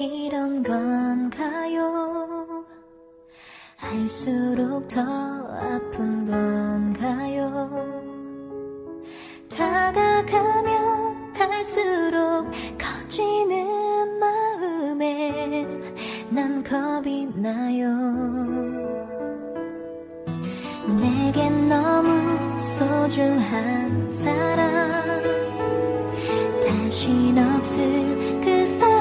이런 건가요? 할수록 더 아픈 건가요? 다가가면 갈수록 커지는 마음에 난 겁이 나요. 내겐 너무 소중한 사람 다신 없을 그 사람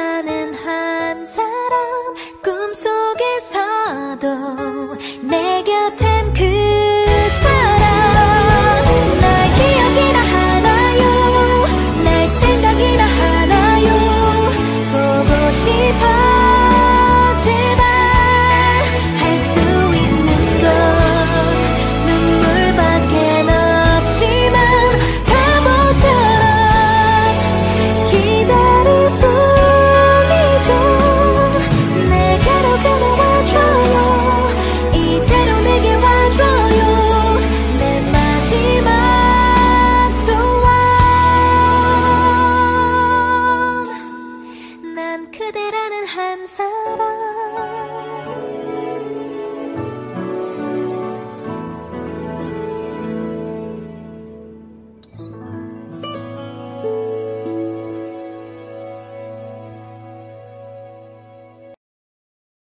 사는 한 사람 꿈속에서도